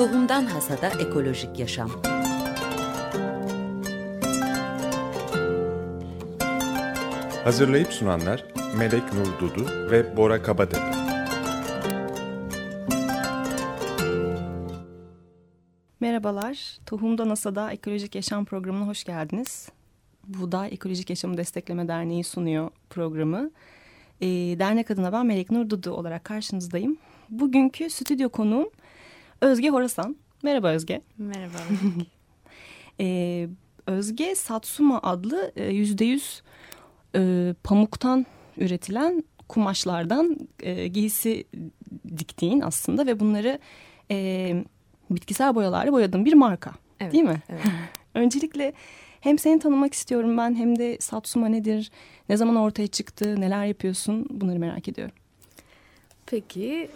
Tohumdan Hasada Ekolojik Yaşam Hazırlayıp sunanlar Melek Nur Dudu ve Bora Kabadepe. Merhabalar, Tohumda NASA'da Ekolojik Yaşam programına hoş geldiniz. Buğday Ekolojik Yaşamı Destekleme Derneği sunuyor programı. E, dernek adına ben Melek Nur Dudu olarak karşınızdayım. Bugünkü stüdyo konuğum Özge Horasan. Merhaba Özge. Merhaba. e, Özge Satsuma adlı yüzde yüz e, pamuktan üretilen kumaşlardan e, giysi diktiğin aslında ve bunları e, bitkisel boyalarla boyadığın bir marka evet, değil mi? Evet. Öncelikle hem seni tanımak istiyorum ben hem de Satsuma nedir, ne zaman ortaya çıktı, neler yapıyorsun bunları merak ediyorum. Peki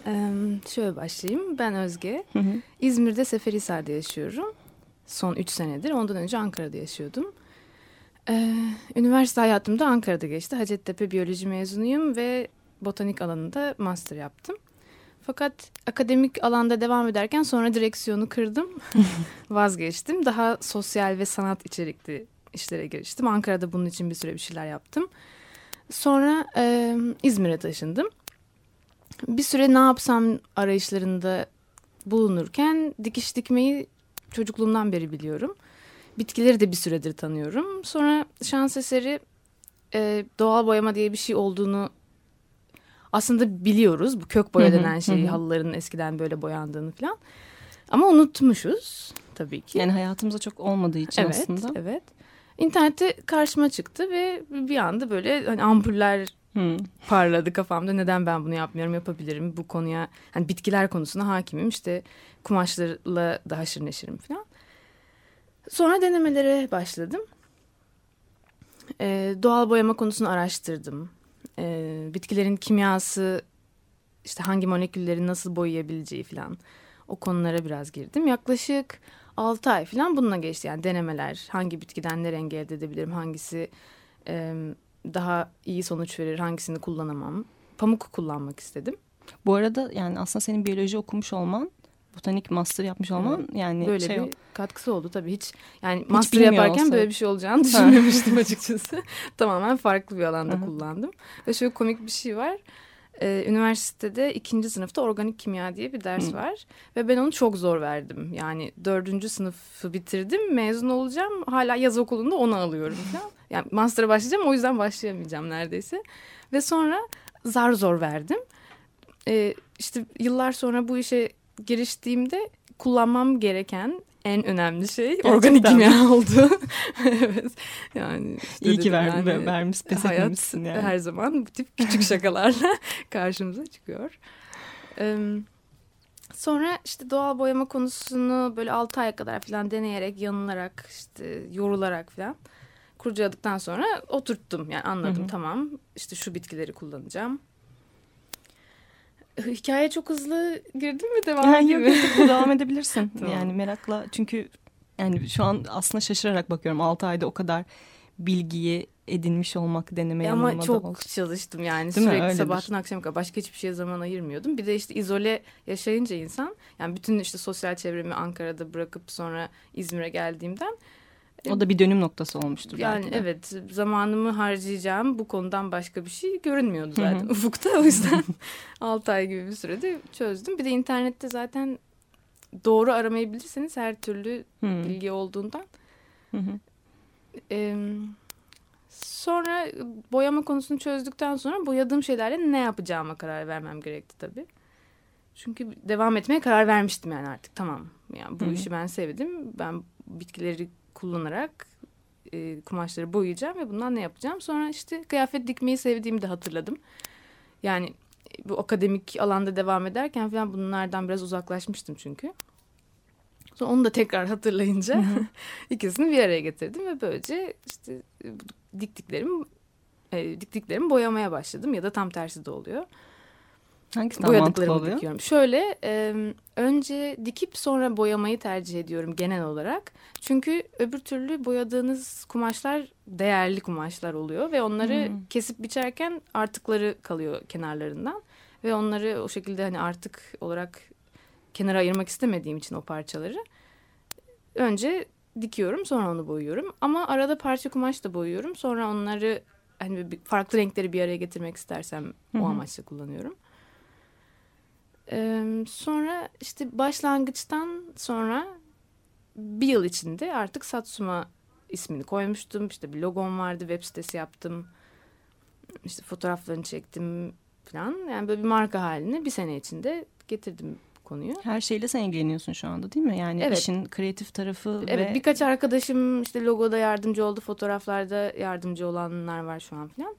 şöyle başlayayım. Ben Özge. Hı hı. İzmir'de Seferihisar'da yaşıyorum. Son üç senedir. Ondan önce Ankara'da yaşıyordum. Üniversite hayatım da Ankara'da geçti. Hacettepe biyoloji mezunuyum ve botanik alanında master yaptım. Fakat akademik alanda devam ederken sonra direksiyonu kırdım. Vazgeçtim. Daha sosyal ve sanat içerikli işlere giriştim. Ankara'da bunun için bir süre bir şeyler yaptım. Sonra e, İzmir'e taşındım. Bir süre ne yapsam arayışlarında bulunurken dikiş dikmeyi çocukluğumdan beri biliyorum. Bitkileri de bir süredir tanıyorum. Sonra şans eseri e, doğal boyama diye bir şey olduğunu aslında biliyoruz. Bu kök boya denen şeyi halıların eskiden böyle boyandığını falan. Ama unutmuşuz tabii ki. Yani hayatımızda çok olmadığı için evet, aslında. Evet, evet. İnternette karşıma çıktı ve bir anda böyle hani ampuller Hmm. parladı kafamda. Neden ben bunu yapmıyorum, yapabilirim. Bu konuya hani bitkiler konusuna hakimim. İşte kumaşlarla da haşır neşirim falan. Sonra denemelere başladım. Ee, doğal boyama konusunu araştırdım. Ee, bitkilerin kimyası, işte hangi molekülleri nasıl boyayabileceği falan. O konulara biraz girdim. Yaklaşık 6 ay falan bununla geçti. Yani denemeler, hangi bitkiden ne rengi elde edebilirim, hangisi... E, daha iyi sonuç verir hangisini kullanamam. Pamuk kullanmak istedim. Bu arada yani aslında senin biyoloji okumuş olman, botanik master yapmış olman evet. yani böyle şey bir katkısı oldu tabii hiç yani hiç master yaparken olsa. böyle bir şey olacağını düşünmemiştim açıkçası. Tamamen farklı bir alanda kullandım. Ve şöyle komik bir şey var. Ee, üniversitede ikinci sınıfta organik kimya diye bir ders Hı. var. Ve ben onu çok zor verdim. Yani dördüncü sınıfı bitirdim. Mezun olacağım. Hala yaz okulunda onu alıyorum falan. Yani master'a başlayacağım o yüzden başlayamayacağım neredeyse. Ve sonra zar zor verdim. Ee, işte yıllar sonra bu işe giriştiğimde kullanmam gereken en önemli şey Gerçekten organik kimya oldu. evet. Yani işte İyi ki verdin yani, ve vermiş pes hayat yani. her zaman bu tip küçük şakalarla karşımıza çıkıyor. Ee, sonra işte doğal boyama konusunu böyle 6 aya kadar falan deneyerek, yanılarak, işte yorularak falan kurcaladıktan sonra oturttum. Yani anladım Hı hı. tamam işte şu bitkileri kullanacağım. Hikaye çok hızlı girdin mi devam Yani edeyim yok, devam edebilirsin. Tamam. Yani merakla çünkü yani şu an aslında şaşırarak bakıyorum 6 ayda o kadar bilgiyi edinmiş olmak deneme E Ama çok oldu. çalıştım yani Değil sürekli sabahtan akşama kadar başka hiçbir şeye zaman ayırmıyordum. Bir de işte izole yaşayınca insan yani bütün işte sosyal çevremi Ankara'da bırakıp sonra İzmir'e geldiğimden O da bir dönüm noktası olmuştur yani belki evet zamanımı harcayacağım bu konudan başka bir şey görünmüyordu Hı hı. zaten ufukta o yüzden 6 ay gibi bir sürede çözdüm. Bir de internette zaten doğru aramayı bilirseniz her türlü Hı. bilgi olduğundan Hı hı. Ee, sonra boyama konusunu çözdükten sonra boyadığım şeylerle ne yapacağıma karar vermem gerekti tabii. Çünkü devam etmeye karar vermiştim yani artık tamam. Yani bu Hı hı. işi ben sevdim. Ben bitkileri kullanarak e, kumaşları boyayacağım ve bundan ne yapacağım. Sonra işte kıyafet dikmeyi sevdiğimi de hatırladım. Yani bu akademik alanda devam ederken falan bunlardan biraz uzaklaşmıştım çünkü. Sonra onu da tekrar hatırlayınca ikisini bir araya getirdim ve böylece işte e, diktiklerim e, diktiklerimi boyamaya başladım ya da tam tersi de oluyor. Hangisi daha mantıklı oluyor? dikiyorum. Şöyle e, önce dikip sonra boyamayı tercih ediyorum genel olarak. Çünkü öbür türlü boyadığınız kumaşlar değerli kumaşlar oluyor ve onları Hmm. kesip biçerken artıkları kalıyor kenarlarından ve onları o şekilde hani artık olarak kenara ayırmak istemediğim için o parçaları önce dikiyorum sonra onu boyuyorum. Ama arada parça kumaş da boyuyorum. Sonra onları hani farklı renkleri bir araya getirmek istersem o amaçla kullanıyorum. Sonra işte başlangıçtan sonra bir yıl içinde artık Satsuma ismini koymuştum. İşte bir logom vardı, web sitesi yaptım. İşte fotoğraflarını çektim falan. Yani böyle bir marka haline bir sene içinde getirdim konuyu. Her şeyle sen ilgileniyorsun şu anda değil mi? Yani evet. işin kreatif tarafı Evet ve... birkaç arkadaşım işte logoda yardımcı oldu, fotoğraflarda yardımcı olanlar var şu an falan.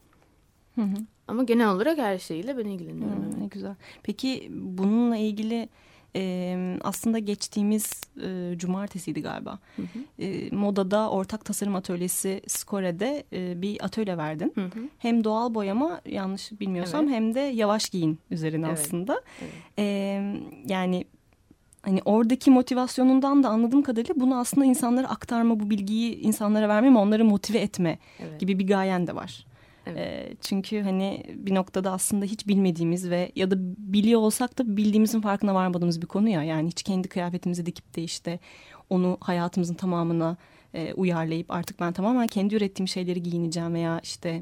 Hı hı. Ama genel olarak her şeyle ben ilgileniyorum. Hı, Ne güzel. Peki bununla ilgili e, aslında geçtiğimiz e, cumartesiydi galiba. Hı hı. E, modada ortak tasarım atölyesi Skore'de e, bir atölye verdin. Hı hı. Hem doğal boyama yanlış bilmiyorsam evet. hem de yavaş giyin üzerine evet. aslında. Evet. E, yani hani oradaki motivasyonundan da anladığım kadarıyla bunu aslında insanlara aktarma, bu bilgiyi insanlara verme, onları motive etme evet. gibi bir gayen de var. Evet. E, çünkü hani bir noktada aslında hiç bilmediğimiz ve ya da biliyor olsak da bildiğimizin farkına varmadığımız bir konu ya. Yani hiç kendi kıyafetimizi dikip de işte onu hayatımızın tamamına e, uyarlayıp artık ben tamamen kendi ürettiğim şeyleri giyineceğim veya işte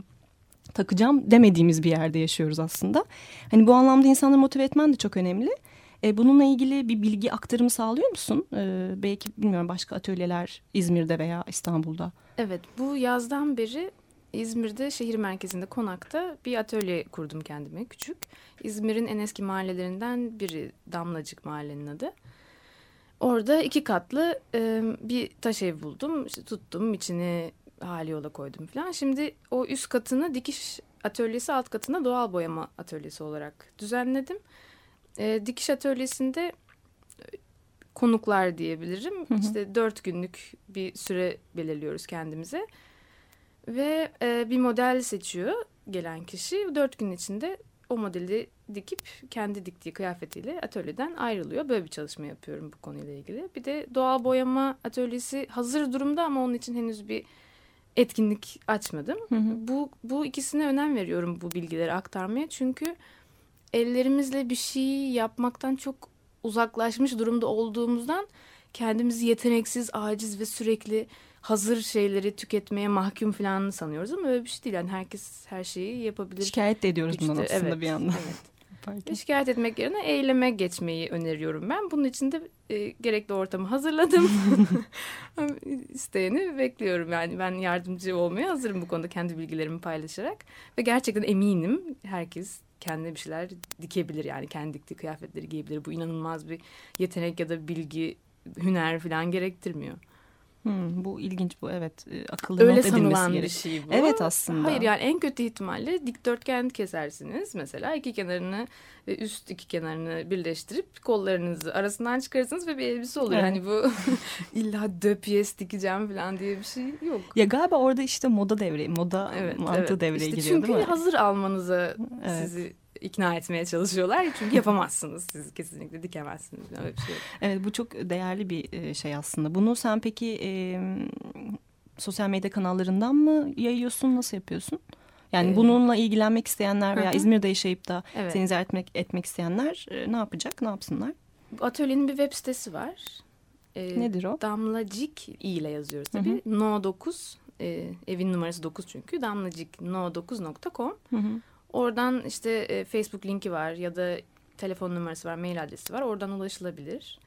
takacağım demediğimiz bir yerde yaşıyoruz aslında. Hani bu anlamda insanları motive etmen de çok önemli. E, bununla ilgili bir bilgi aktarımı sağlıyor musun? E, belki bilmiyorum başka atölyeler İzmir'de veya İstanbul'da. Evet bu yazdan beri İzmir'de şehir merkezinde Konak'ta bir atölye kurdum kendime küçük. İzmir'in en eski mahallelerinden biri Damlacık mahallenin adı. Orada iki katlı e, bir taş ev buldum. İşte tuttum içini hali yola koydum falan. Şimdi o üst katını dikiş atölyesi alt katına doğal boyama atölyesi olarak düzenledim. E, dikiş atölyesinde konuklar diyebilirim. Hı hı. İşte dört günlük bir süre belirliyoruz kendimize. Ve e, bir model seçiyor gelen kişi. Dört gün içinde o modeli dikip kendi diktiği kıyafetiyle atölyeden ayrılıyor. Böyle bir çalışma yapıyorum bu konuyla ilgili. Bir de doğal boyama atölyesi hazır durumda ama onun için henüz bir etkinlik açmadım. Hı hı. Bu, bu ikisine önem veriyorum bu bilgileri aktarmaya. Çünkü ellerimizle bir şey yapmaktan çok uzaklaşmış durumda olduğumuzdan kendimizi yeteneksiz, aciz ve sürekli hazır şeyleri tüketmeye mahkum falan sanıyoruz ama öyle bir şey değil. Yani herkes her şeyi yapabilir. Şikayet de ediyoruz bundan aslında evet, bir yandan. Evet. Şikayet etmek yerine eyleme geçmeyi öneriyorum ben. Bunun için de e, gerekli ortamı hazırladım. İsteyeni bekliyorum yani ben yardımcı olmaya hazırım bu konuda kendi bilgilerimi paylaşarak. Ve gerçekten eminim herkes kendine bir şeyler dikebilir yani kendi diktiği kıyafetleri giyebilir. Bu inanılmaz bir yetenek ya da bilgi, hüner falan gerektirmiyor. Hmm, bu ilginç bu evet e, akıllı Öyle not edilmesi gerek. bir şey bu. Evet aslında. Hayır yani en kötü ihtimalle dikdörtgen kesersiniz mesela iki kenarını ve üst iki kenarını birleştirip kollarınızı arasından çıkarırsınız ve bir elbise olur. Evet. Hani bu illa döpiyes dikeceğim falan diye bir şey yok. Ya galiba orada işte moda devreye moda evet, mantığı evet. devreye işte giriyor çünkü değil mi? hazır almanıza evet. sizi ikna etmeye çalışıyorlar. Çünkü yapamazsınız siz kesinlikle dikemezsiniz. Öyle bir şey yok. Evet bu çok değerli bir e, şey aslında. Bunu sen peki e, sosyal medya kanallarından mı yayıyorsun? Nasıl yapıyorsun? Yani ee, bununla ilgilenmek isteyenler veya hı. İzmir'de yaşayıp da evet. seni ziyaret etmek, etmek isteyenler e, ne yapacak? Ne yapsınlar? Atölyenin bir web sitesi var. Ee, Nedir o? Damlacik ile yazıyoruz tabii. Hı hı. No 9 e, evin numarası 9 çünkü. Damlacik no9.com. Hı hı. Oradan işte e, Facebook linki var ya da telefon numarası var, mail adresi var. Oradan ulaşılabilir.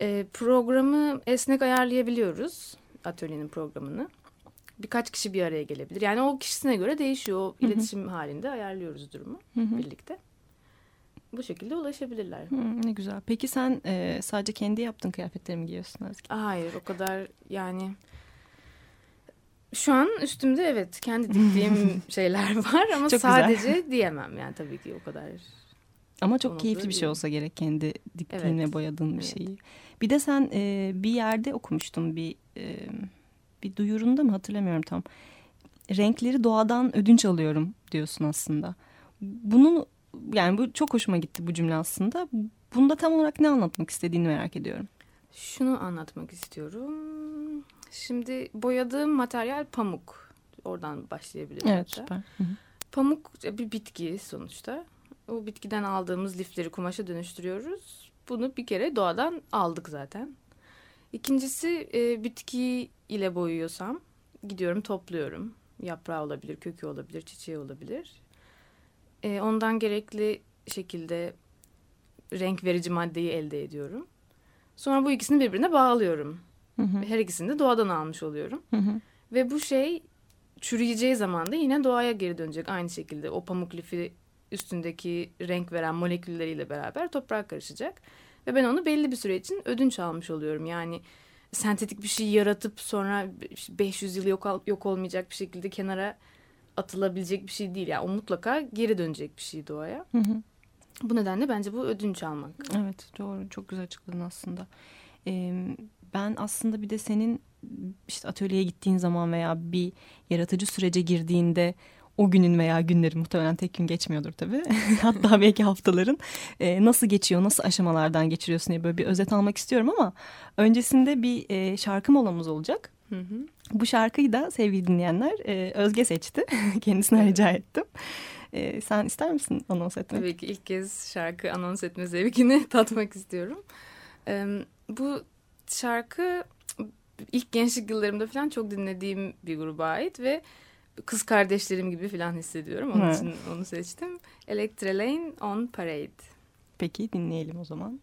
E, programı esnek ayarlayabiliyoruz. Atölyenin programını. Birkaç kişi bir araya gelebilir. Yani o kişisine göre değişiyor. O Hı -hı. iletişim halinde ayarlıyoruz durumu Hı -hı. birlikte. Bu şekilde ulaşabilirler. Hı, ne güzel. Peki sen e, sadece kendi yaptığın kıyafetleri mi giyiyorsun Özge? Hayır o kadar yani şu an üstümde evet kendi diktiğim şeyler var ama çok sadece güzel. diyemem yani tabii ki o kadar. Ama çok keyifli bir şey olsa gerek kendi diktiğin evet. ve boyadığın bir evet. şeyi. Bir de sen e, bir yerde okumuştun bir e, bir duyurunda mı hatırlamıyorum tam. Renkleri doğadan ödünç alıyorum diyorsun aslında. Bunun yani bu çok hoşuma gitti bu cümle aslında. Bunda tam olarak ne anlatmak istediğini merak ediyorum. Şunu anlatmak istiyorum. Şimdi boyadığım materyal pamuk. Oradan başlayabilirim. Evet hatta. süper. Hı hı. Pamuk bir bitki sonuçta. O bitkiden aldığımız lifleri kumaşa dönüştürüyoruz. bunu bir kere doğadan aldık zaten. İkincisi e, bitki ile boyuyorsam gidiyorum topluyorum. Yaprağı olabilir, kökü olabilir, çiçeği olabilir. E, ondan gerekli şekilde renk verici maddeyi elde ediyorum. Sonra bu ikisini birbirine bağlıyorum. Hı hı. Her ikisini de doğadan almış oluyorum. Hı hı. Ve bu şey çürüyeceği zaman da yine doğaya geri dönecek aynı şekilde. O pamuk lifi üstündeki renk veren molekülleriyle beraber toprağa karışacak. Ve ben onu belli bir süre için ödünç almış oluyorum. Yani sentetik bir şey yaratıp sonra 500 yıl yok, yok olmayacak bir şekilde kenara atılabilecek bir şey değil. Yani o mutlaka geri dönecek bir şey doğaya. Hı hı. Bu nedenle bence bu ödünç almak. Evet doğru çok güzel açıkladın aslında. Ee, ben aslında bir de senin işte atölyeye gittiğin zaman veya bir yaratıcı sürece girdiğinde o günün veya günlerin muhtemelen tek gün geçmiyordur tabii. Hatta belki haftaların e, nasıl geçiyor, nasıl aşamalardan geçiriyorsun diye böyle bir özet almak istiyorum ama öncesinde bir e, şarkı molamız olacak. Hı hı. Bu şarkıyı da sevgili dinleyenler e, Özge seçti. Kendisine rica ettim. E, sen ister misin anons etmek? Tabii ki ilk kez şarkı anons etme zevkini tatmak istiyorum. Ee, bu şarkı ilk gençlik yıllarımda falan çok dinlediğim bir gruba ait ve kız kardeşlerim gibi falan hissediyorum. Onun Evet. için onu seçtim. Electra Lane on Parade. Peki dinleyelim o zaman.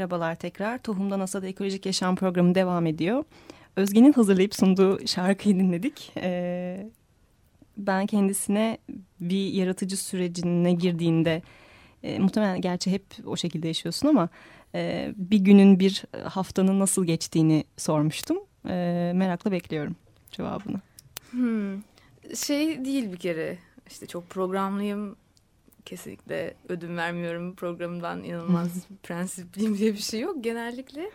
Merhabalar tekrar. Tohumdan Asada Ekolojik Yaşam programı devam ediyor. Özge'nin hazırlayıp sunduğu şarkıyı dinledik. Ee, ben kendisine bir yaratıcı sürecine girdiğinde, e, muhtemelen gerçi hep o şekilde yaşıyorsun ama e, bir günün bir haftanın nasıl geçtiğini sormuştum. E, merakla bekliyorum cevabını. Hmm. Şey değil bir kere işte çok programlıyım kesinlikle ödün vermiyorum programdan inanılmaz prensipliyim diye bir şey yok. Genellikle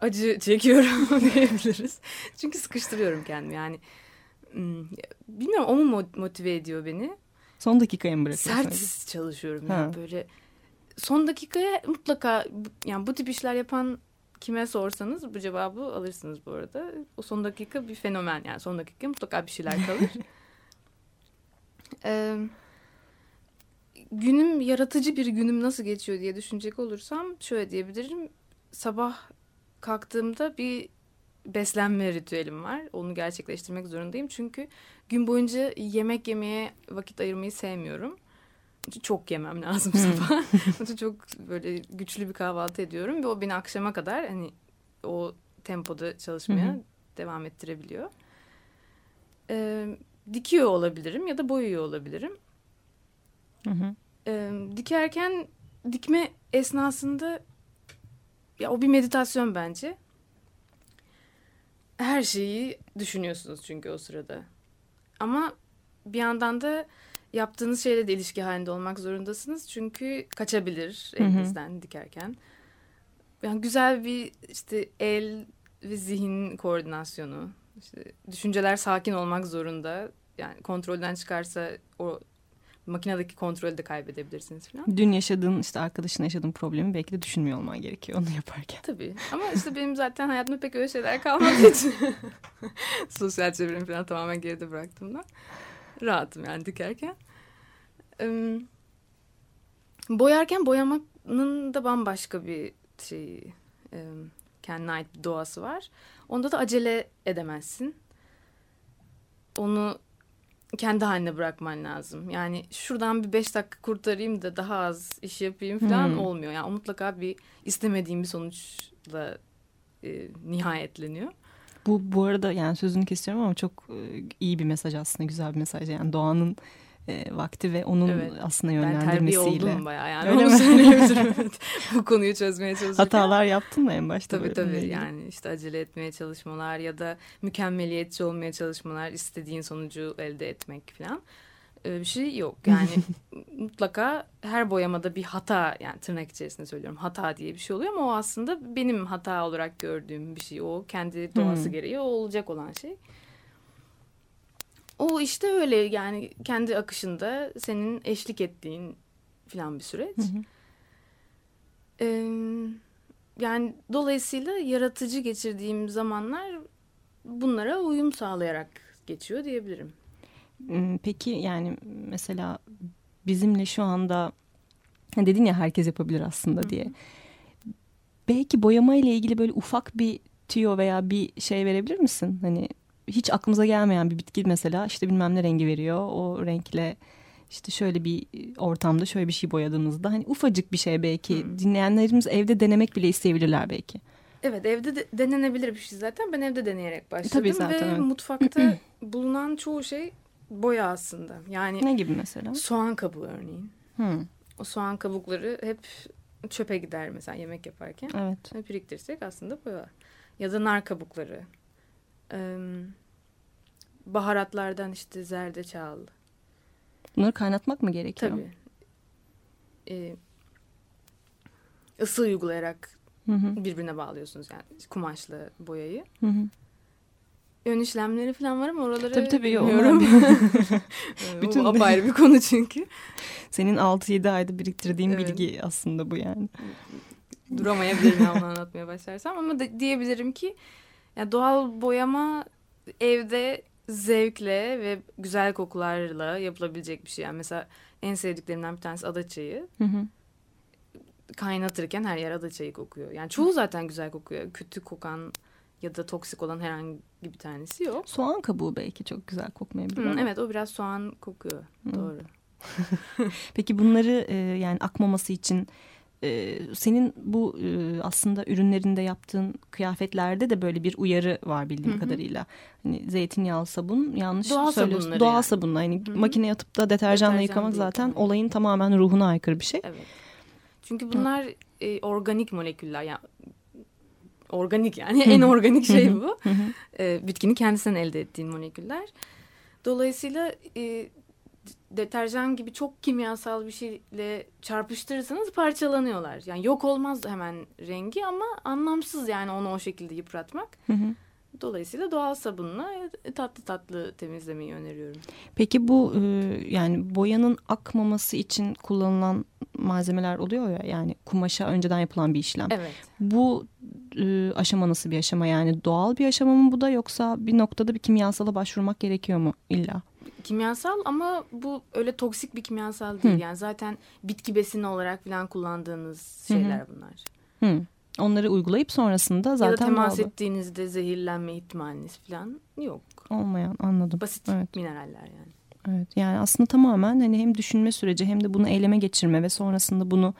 acı çekiyorum diyebiliriz. Çünkü sıkıştırıyorum kendimi yani. hmm, Bilmiyorum o mu mo- motive ediyor beni? Son dakikaya mı bırakıyorsun? Sert çalışıyorum Ha. yani böyle. Son dakikaya mutlaka yani bu tip işler yapan kime sorsanız bu cevabı alırsınız bu arada. O son dakika bir fenomen yani son dakika mutlaka bir şeyler kalır. Ee, günüm yaratıcı bir günüm nasıl geçiyor diye düşünecek olursam şöyle diyebilirim. Sabah kalktığımda bir beslenme ritüelim var. Onu gerçekleştirmek zorundayım. Çünkü gün boyunca yemek yemeye vakit ayırmayı sevmiyorum. Çok yemem lazım sabah. çok böyle güçlü bir kahvaltı ediyorum ve o beni akşama kadar hani o tempoda çalışmaya devam ettirebiliyor. Ee, dikiyor olabilirim ya da boyuyor olabilirim. Hı hı. Ee, dikerken dikme esnasında ya o bir meditasyon bence. Her şeyi düşünüyorsunuz çünkü o sırada. Ama bir yandan da yaptığınız şeyle de ilişki halinde olmak zorundasınız. Çünkü kaçabilir elinizden hı hı. dikerken. Yani güzel bir işte el ve zihin koordinasyonu. İşte düşünceler sakin olmak zorunda. Yani kontrolden çıkarsa o makinedeki kontrolü de kaybedebilirsiniz falan. Dün yaşadığın işte arkadaşın yaşadığın problemi belki de düşünmüyor olman gerekiyor onu yaparken. Tabii ama işte benim zaten hayatımda pek öyle şeyler kalmadığı için sosyal çevremi falan tamamen geride bıraktığımdan rahatım yani dikerken. Ee, boyarken boyamanın da bambaşka bir şey e, kendine ait bir doğası var. Onda da acele edemezsin. Onu kendi haline bırakman lazım. Yani şuradan bir beş dakika kurtarayım da daha az iş yapayım falan hmm. olmuyor. Yani o mutlaka bir istemediğim bir sonuçla e, nihayetleniyor. Bu bu arada yani sözünü kesiyorum ama çok e, iyi bir mesaj aslında güzel bir mesaj. Yani doğanın e, vakti ve onun evet. aslında yönlendirmesiyle. Ben terbiye oldum bayağı yani. Öyle mi? Bu konuyu çözmeye çalışırken. Hatalar yaptın mı en başta? Tabii tabii yani işte acele etmeye çalışmalar ya da mükemmeliyetçi olmaya çalışmalar istediğin sonucu elde etmek falan. Öyle bir şey yok yani mutlaka her boyamada bir hata yani tırnak içerisinde söylüyorum hata diye bir şey oluyor ama o aslında benim hata olarak gördüğüm bir şey o kendi doğası hmm. gereği o olacak olan şey. O işte öyle yani kendi akışında senin eşlik ettiğin falan bir süreç. Hı hı. Ee, yani dolayısıyla yaratıcı geçirdiğim zamanlar bunlara uyum sağlayarak geçiyor diyebilirim. Hmm, peki yani mesela bizimle şu anda dedin ya herkes yapabilir aslında diye. Belki boyama ile ilgili böyle ufak bir tüyo veya bir şey verebilir misin? Hani hiç aklımıza gelmeyen bir bitki mesela işte bilmem ne rengi veriyor. O renkle işte şöyle bir ortamda şöyle bir şey boyadığımızda hani ufacık bir şey belki hmm. dinleyenlerimiz evde denemek bile isteyebilirler belki. Evet evde de denenebilir bir şey zaten. Ben evde deneyerek başladım Tabii zaten, ve evet. mutfakta bulunan çoğu şey boya aslında. Yani ne gibi mesela? Soğan kabuğu örneğin. Hmm. O soğan kabukları hep çöpe gider mesela yemek yaparken. Evet. Hep biriktirsek aslında boya. Ya da nar kabukları baharatlardan işte zerdeçal. Bunları kaynatmak mı gerekiyor? Tabii. Ee, ısı uygulayarak hı hı. birbirine bağlıyorsunuz yani kumaşlı boyayı. Hı hı. Ön işlemleri falan var ama oraları tabii, tabii, bilmiyorum. Bütün o apayrı bir konu çünkü. Senin 6-7 ayda biriktirdiğin evet. bilgi aslında bu yani. Duramayabilirim onu anlatmaya başlarsam ama da, diyebilirim ki yani doğal boyama evde zevkle ve güzel kokularla yapılabilecek bir şey. Yani mesela en sevdiklerimden bir tanesi ada çayı. Hı hı. Kaynatırken her yer ada çayı kokuyor. Yani çoğu zaten güzel kokuyor. Kötü kokan ya da toksik olan herhangi bir tanesi yok. Soğan kabuğu belki çok güzel kokmayabilir. Hı, evet o biraz soğan kokuyor. Hı. Doğru. Peki bunları e, yani akmaması için e, senin bu e, aslında ürünlerinde yaptığın kıyafetlerde de böyle bir uyarı var bildiğim Hı -hı. kadarıyla. Hani zeytinyağlı sabun yanlış Doğal söylüyorsun. Doğal yani. sabunla yani Hı -hı. makineye atıp da deterjanla Deterjan yıkamak zaten yani. olayın tamamen ruhuna aykırı bir şey. Evet. Çünkü bunlar e, organik moleküller yani organik yani en organik şey bu. e, bitkinin kendisinden elde ettiğin moleküller. Dolayısıyla e, deterjan gibi çok kimyasal bir şeyle çarpıştırırsanız parçalanıyorlar. Yani yok olmaz hemen rengi ama anlamsız yani onu o şekilde yıpratmak. Hı hı. Dolayısıyla doğal sabunla tatlı tatlı temizlemeyi öneriyorum. Peki bu e, yani boyanın akmaması için kullanılan malzemeler oluyor ya yani kumaşa önceden yapılan bir işlem. Evet. Bu e, aşama nasıl bir aşama yani doğal bir aşama mı bu da yoksa bir noktada bir kimyasala başvurmak gerekiyor mu illa? Kimyasal ama bu öyle toksik bir kimyasal değil. Hı. Yani zaten bitki besini olarak falan kullandığınız şeyler bunlar. Hı. Onları uygulayıp sonrasında zaten ya da temas ettiğinizde zehirlenme ihtimaliniz falan yok. olmayan anladım. Basit Evet. mineraller yani. Evet yani aslında tamamen hani hem düşünme süreci hem de bunu eyleme geçirme ve sonrasında bunu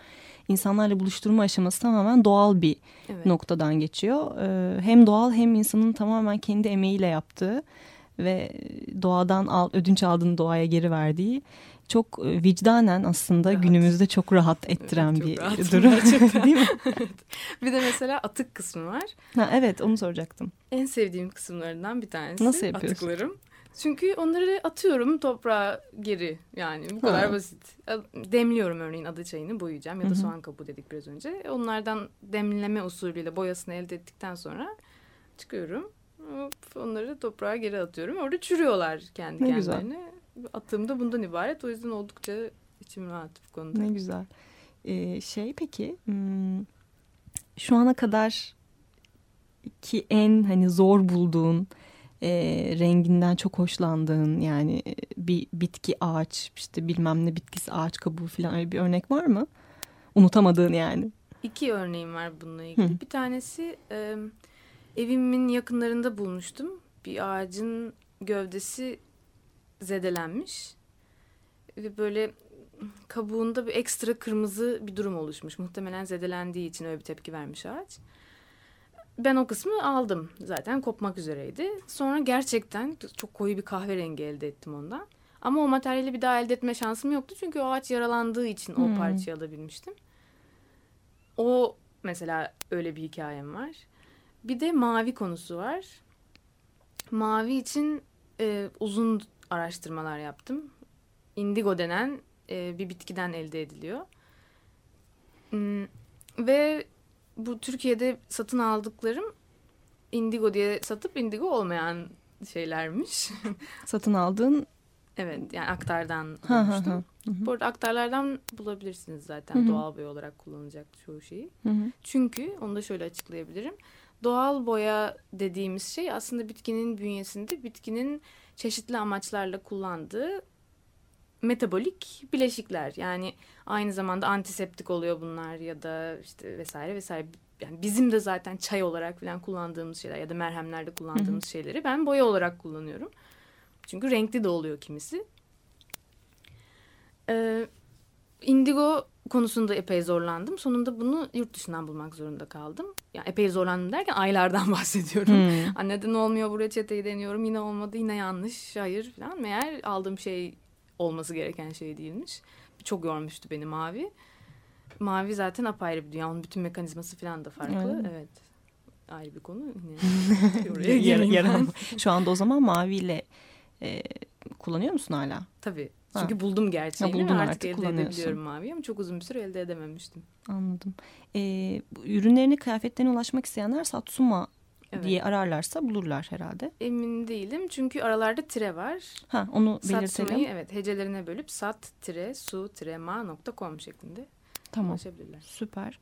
insanlarla buluşturma aşaması tamamen doğal bir Evet. noktadan geçiyor. Ee, hem doğal hem insanın tamamen kendi emeğiyle yaptığı ve doğadan al, ödünç aldığını doğaya geri verdiği çok e, vicdanen aslında Rahat. günümüzde çok rahat ettiren çok bir rahat durum. gerçekten. Değil mi? Bir de mesela atık kısmı var. Ha, evet onu soracaktım. En sevdiğim kısımlarından bir tanesi. Nasıl yapıyorsun? Atıklarım. Çünkü onları atıyorum toprağa geri. Yani bu kadar Ha. basit. Demliyorum örneğin adı çayını boyayacağım ya Hı da hı. soğan kabuğu dedik biraz önce. Onlardan demleme usulüyle boyasını elde ettikten sonra çıkıyorum. Hop, onları toprağa geri atıyorum. Orada çürüyorlar kendi Ne güzel. kendilerine. Attığım da bundan ibaret. O yüzden oldukça içim rahat bu konuda. Ne güzel. Ee, şey peki hmm, şu ana kadar ki en hani zor bulduğun e, renginden çok hoşlandığın yani e, bir bitki ağaç işte bilmem ne bitkisi ağaç kabuğu falan öyle bir örnek var mı? Unutamadığın yani. İki örneğim var bununla ilgili. Hı. Bir tanesi e, evimin yakınlarında bulmuştum. Bir ağacın gövdesi zedelenmiş. Ve böyle kabuğunda bir ekstra kırmızı bir durum oluşmuş. Muhtemelen zedelendiği için öyle bir tepki vermiş ağaç. Ben o kısmı aldım. Zaten kopmak üzereydi. Sonra gerçekten çok koyu bir kahverengi elde ettim ondan. Ama o materyali bir daha elde etme şansım yoktu. Çünkü o ağaç yaralandığı için Hmm. o parçayı alabilmiştim. O mesela öyle bir hikayem var. Bir de mavi konusu var. Mavi için e, uzun araştırmalar yaptım. Indigo denen e, bir bitkiden elde ediliyor. Hmm, ve bu Türkiye'de satın aldıklarım indigo diye satıp indigo olmayan şeylermiş. Satın aldığın evet yani aktardan hı. Bu arada aktarlardan bulabilirsiniz zaten doğal boya olarak kullanılacak çoğu şeyi. Çünkü onu da şöyle açıklayabilirim. Doğal boya dediğimiz şey aslında bitkinin bünyesinde bitkinin çeşitli amaçlarla kullandığı metabolik bileşikler. Yani aynı zamanda antiseptik oluyor bunlar ya da işte vesaire vesaire. Yani bizim de zaten çay olarak falan kullandığımız şeyler ya da merhemlerde kullandığımız şeyleri ben boya olarak kullanıyorum. Çünkü renkli de oluyor kimisi. Ee, indigo konusunda epey zorlandım. Sonunda bunu yurt dışından bulmak zorunda kaldım. Yani epey zorlandım derken aylardan bahsediyorum. Hmm. Ha, neden olmuyor bu reçeteyi deniyorum yine olmadı yine yanlış hayır falan. Meğer aldığım şey olması gereken şey değilmiş. Çok yormuştu beni mavi. Mavi zaten apayrı bir dünya. Onun bütün mekanizması falan da farklı. Mi? Evet. Ayrı bir konu. Oraya yara- ben. Şu anda o zaman maviyle e, kullanıyor musun hala? Tabii. Ha. Çünkü buldum gerçeğini. Ha, buldun artık, artık, elde edebiliyorum mavi ama çok uzun bir süre elde edememiştim. Anladım. E, bu ürünlerini kıyafetlerine ulaşmak isteyenler Satsuma Evet. diye ararlarsa bulurlar herhalde. Emin değilim çünkü aralarda tire var. Ha onu Satsuma'yı belirtelim. evet hecelerine bölüp sat-su-ma.com şeklinde Tamam. ulaşabilirler. Süper.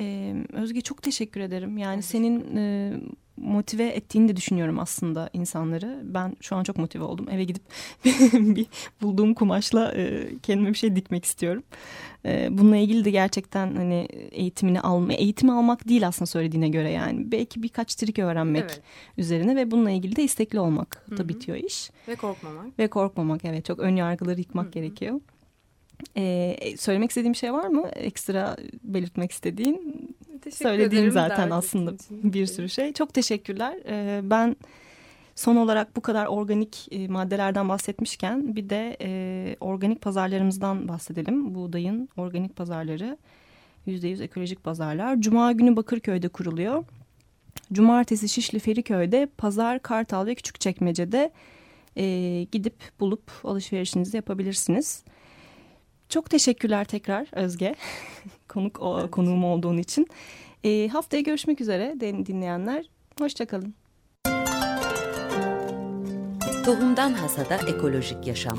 Ee, Özge çok teşekkür ederim. Yani Ben senin e, motive ettiğini de düşünüyorum aslında insanları. Ben şu an çok motive oldum. Eve gidip bir bulduğum kumaşla e, kendime bir şey dikmek istiyorum. E, bununla ilgili de gerçekten hani eğitimini alma, eğitimi almak değil aslında söylediğine göre yani. Belki birkaç trik öğrenmek Evet. üzerine ve bununla ilgili de istekli olmak Hı da hı. bitiyor iş. Ve korkmamak. Ve korkmamak evet çok ön yargıları yıkmak Hı hı. gerekiyor. Ee, söylemek istediğim şey var mı? Ekstra belirtmek istediğin? Teşekkür Söylediğim ederim zaten aslında için. bir sürü şey. Çok teşekkürler. Ee, ben son olarak bu kadar organik e, maddelerden bahsetmişken bir de e, organik pazarlarımızdan bahsedelim. Buğdayın organik pazarları %100 ekolojik pazarlar. Cuma günü Bakırköy'de kuruluyor. Cumartesi Şişli Feriköy'de, pazar Kartal ve Küçükçekmece'de e, gidip bulup alışverişinizi yapabilirsiniz. Çok teşekkürler tekrar Özge. Konuk o, Ben konuğum olduğun için. E, haftaya görüşmek üzere din- dinleyenler. Hoşçakalın. Tohumdan Hasada Ekolojik Yaşam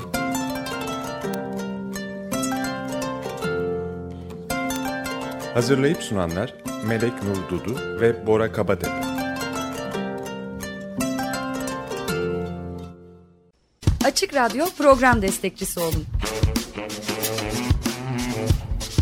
Hazırlayıp sunanlar Melek Nur Dudu ve Bora Kabadepe. Açık Radyo program destekçisi olun.